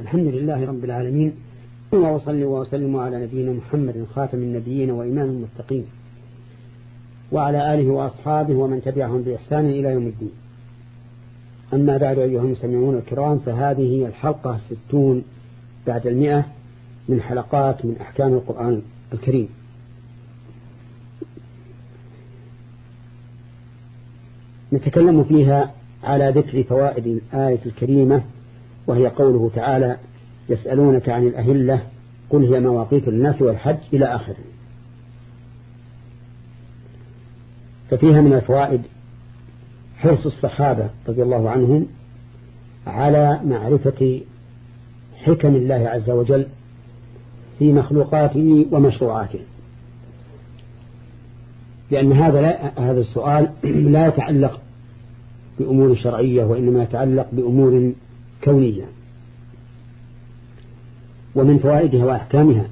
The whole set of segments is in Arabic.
الحمد لله رب العالمين. وأصلي وأسلم على نبينا محمد خاتم النبيين وإمام المتقين. وعلى آله وأصحابه ومن تبعهم بإحسان إلى يوم الدين. أما بعد أيها المستمعون الكرام فهذه هي الحلقة الستون بعد المئة من حلقات من أحكام القرآن الكريم. نتكلم فيها على ذكر فوائد الآية الكريمة وهي قوله تعالى يسألونك عن الأهلة قل هي مواقيت الناس والحج إلى آخره. ففيها من الفوائد حرص الصحابة رضي الله عنهم على معرفة حكم الله عز وجل في مخلوقاته ومشروعاته. لأن هذا لا هذا السؤال لا يتعلق بأمور شرعية وإنما يتعلق بأمور كونية ومن فوائدها وأحكامها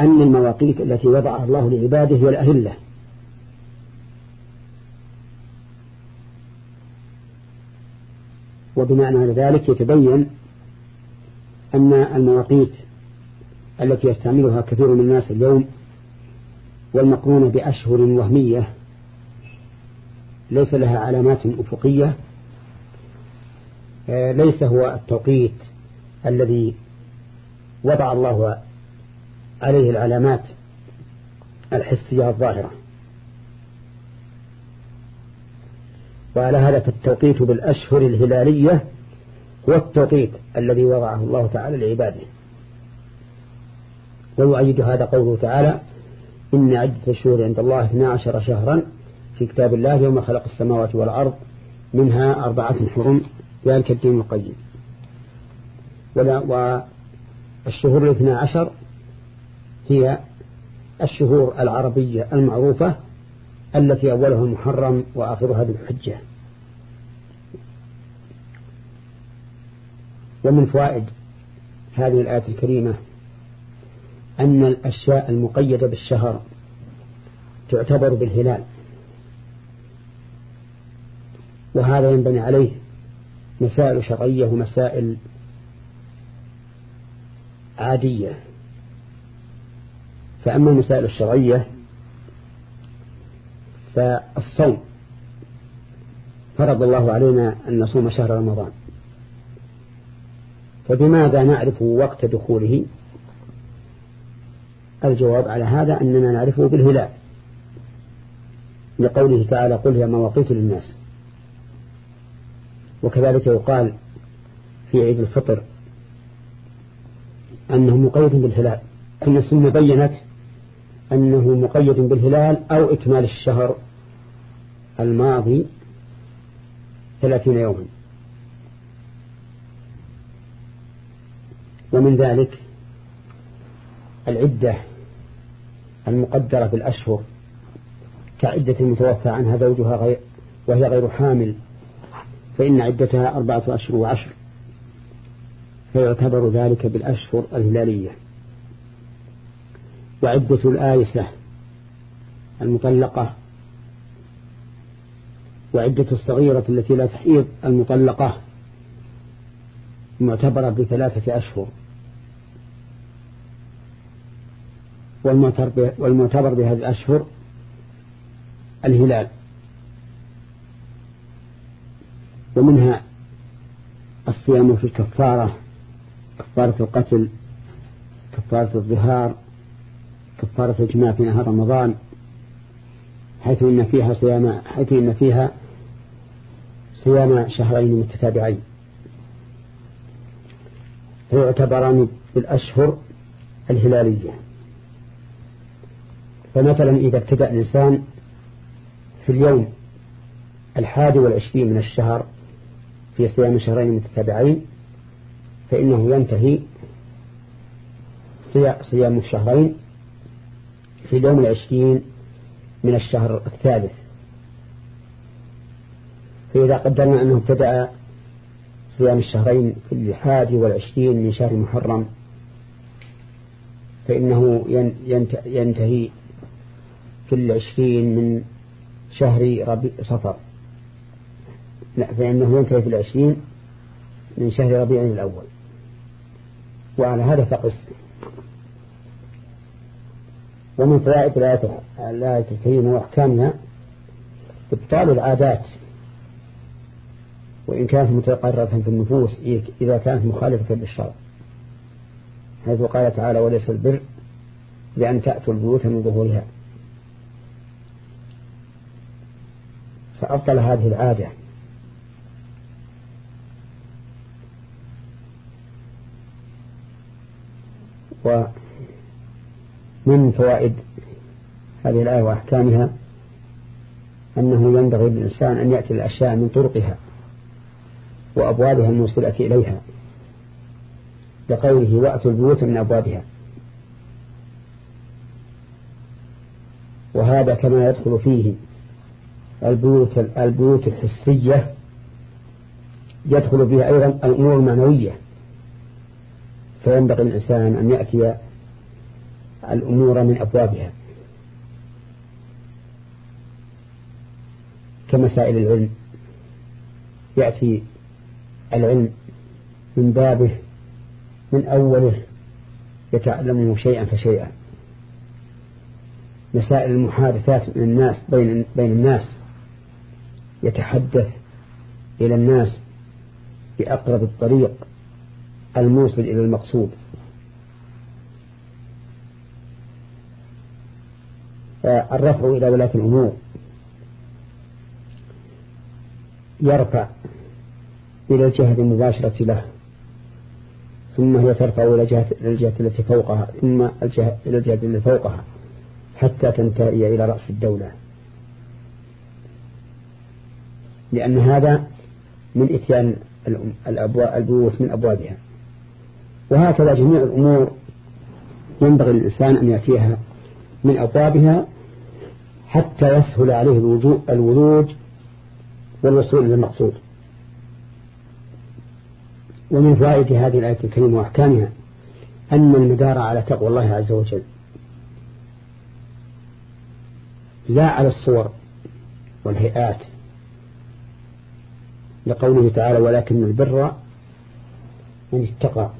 أن المواقيت التي وضعها الله لعباده هي الأهلة. وبناء على ذلك يتبين أن المواقيت التي يستعملها كثير من الناس اليوم والمقرونة بأشهر وهمية ليس لها علامات أفقية ليس هو التوقيت الذي وضع الله عليه العلامات الحسية الظاهرة. وعلى هذا فالتوقيت بالأشهر الهلالية هو التوقيت الذي وضعه الله تعالى لعباده. ويؤيد هذا قوله تعالى إن عدة الشهور عند الله 12 شهرا في كتاب الله يوم خلق السماوات والأرض منها أربعة حرم. ذلك الدين القيم والشهور الاثنى عشر هي الشهور العربية المعروفة التي أولها المحرم وآخرها ذو الحجة. ومن فوائد هذه الآية الكريمة أن الأشياء المقيدة بالشهر تعتبر بالهلال. وهذا ينبني عليه مسائل شرعية ومسائل عادية. فأما المسائل الشرعية فالصوم فرض الله علينا أن نصوم شهر رمضان. فبماذا نعرف وقت دخوله؟ الجواب على هذا أننا نعرفه بالهلال لقوله تعالى قل هي مواقيت للناس. وكذلك يقال في عيد الفطر أنه مقيد بالهلال أن السنة بينت أنه مقيد بالهلال أو إكمال الشهر الماضي ثلاثين يوما. ومن ذلك العدة المقدرة بالأشهر كعدة المتوفى عنها زوجها غير وهي غير حامل. فإن عدتها أربعة أشهر وعشر. فيعتبر ذلك بالأشهر الهلالية. وعدة الآيسة المطلقة. وعدة الصغيرة التي لا تحيض المطلقة معتبرة بثلاثة أشهر. والمعتبر بهذه الأشهر الهلال. ومنها الصيام في الكفارة كفارة القتل كفارة الظهار كفارة الإجماع في نهار رمضان حيث إن فيها صيام حيث إن فيها صيام شهرين متتابعين. فيعتبران بالأشهر الهلالية. فمثلا إذا ابتدأ الإنسان في اليوم الحادي والعشرين من الشهر في صيام شهرين متتابعين فإنه ينتهي صيام الشهرين في اليوم العشرين من الشهر الثالث. فإذا قدرنا أنه ابتدأ صيام الشهرين في الحادي والعشرين من شهر محرم فإنه ينتهي في العشرين من شهر صفر. لا فإنه ينتهي في العشرين من شهر ربيع الأول. وعلى هذا فقس. ومن فوائد الآية الكريمة وأحكامها إبطال العادات. وإن كانت متقررة في النفوس إذا كانت مخالفة للشرع. حيث قال تعالى وليس البر بأن تأتوا البيوت من ظهورها. فأبطل هذه العادة. ومن فوائد هذه الآية وأحكامها أنه ينبغي للإنسان أن يأتي الأشياء من طرقها وأبوابها الموصلة إليها لقوله وأتوا البيوت من أبوابها وهذا كما يدخل فيه البيوت البيوت الحسية يدخل فيها أيضا الأمور المعنوية فينبغي الإنسان أن يأتي الأمور من أبوابها كمسائل العلم. يأتي العلم من بابه من أوله يتعلمه شيئا فشيئا. مسائل المحادثات من الناس بين بين الناس يتحدث إلى الناس بأقرب الطريق. الموصل إلى المقصود. الرفع إلى ولاة الأمور. يرفع إلى الجهة المباشرة له. ثم هي ترفع إلى الجهة, الجهة التي فوقها ثم الجهة إلى الجهة التي فوقها حتى تنتهي إلى رأس الدولة. لأن هذا من إتيان البيوت من أبوابها. وهكذا جميع الأمور ينبغي للإنسان أن يأتيها من أبوابها حتى يسهل عليه الولوج والوصول إلى المقصود. ومن فوائد هذه الآية الكريمة وأحكامها أن المدار على تقوى الله عز وجل لا على الصور والهيئات لقوله تعالى ولكن البر من اتقى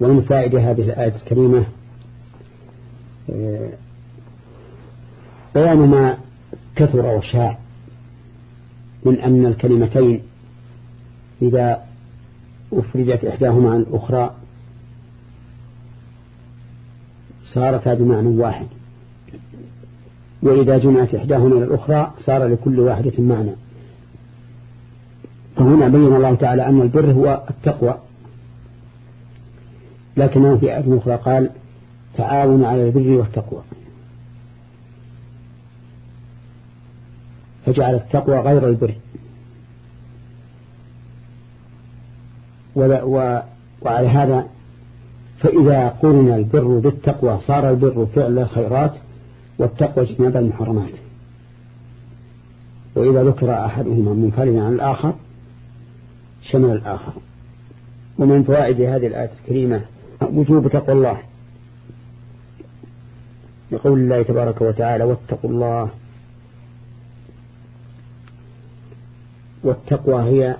ومن فائدة هذه الآية الكريمة؟ آه، بيان ما كثر وشاع من أن الكلمتين إذا أفردت إحداهما عن الأخرى صارتا بمعنى واحد. وإذا جمعت إحداهما إلى الأخرى صار لكل واحدة معنى. فهنا بين الله تعالى أن البر هو التقوى. لكنه في آية أخرى قال تعاون على البر والتقوى. فجعل التقوى غير البر. وعلى هذا فإذا قرن البر بالتقوى صار البر فعل الخيرات والتقوى اجتناب المحرمات. وإذا ذكر أحدهما منفردا عن الآخر شمل الآخر. ومن فوائد هذه الآية الكريمة وجوب تقوى الله. يقول الله تبارك وتعالى واتقوا الله. والتقوى هي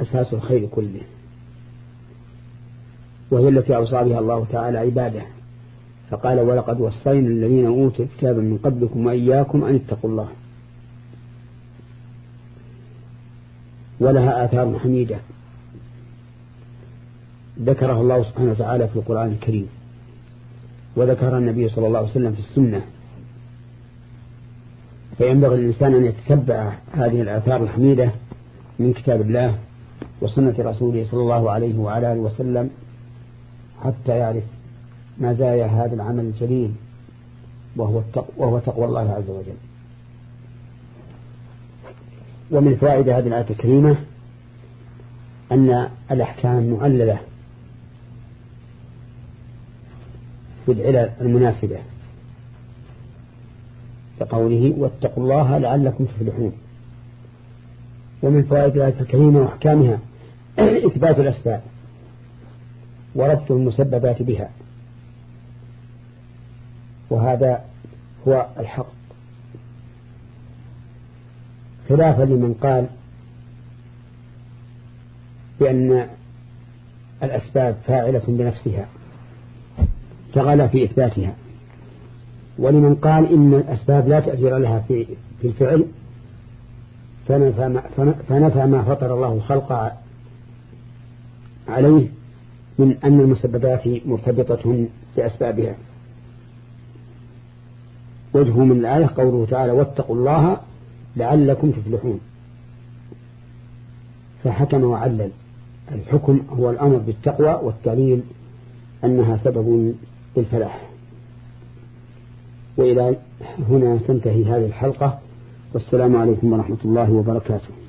أساس الخير كله. وهي التي أوصى بها الله تعالى عباده. فقال ولقد وصينا الذين أوتوا الكتاب من قبلكم وإياكم أن اتقوا الله. ولها آثار حميدة. ذكرها الله سبحانه وتعالى في القرآن الكريم. وذكر النبي صلى الله عليه وسلم في السنة. فينبغي الإنسان أن يتتبع هذه الآثار الحميدة من كتاب الله وسنة رسوله صلى الله عليه وعلى آله وسلم حتى يعرف مزايا هذا العمل الجليل وهو التقوى, وهو تقوى الله عز وجل. ومن فوائد هذه الآية الكريمة أن الأحكام معللة في العلل المناسبة. كقوله واتقوا الله لعلكم تفلحون. ومن فوائد الآية الكريمة وأحكامها إثبات الأسباب وربط المسببات بها. وهذا هو الحق. خلافا لمن قال بأن الأسباب فاعلة بنفسها. فغلا في إثباتها. ولمن قال إن الأسباب لا تأثير لها في في الفعل فنفى ما, فنفى ما فطر الله الخلق عليه من أن المسببات مرتبطة بأسبابها. وجه من الآية قوله تعالى واتقوا الله لعلكم تفلحون. فحكم وعلل. الحكم هو الأمر بالتقوى والتعليل أنها سبب للفلاح وإلى هنا تنتهي هذه الحلقة. والسلام عليكم ورحمة الله وبركاته.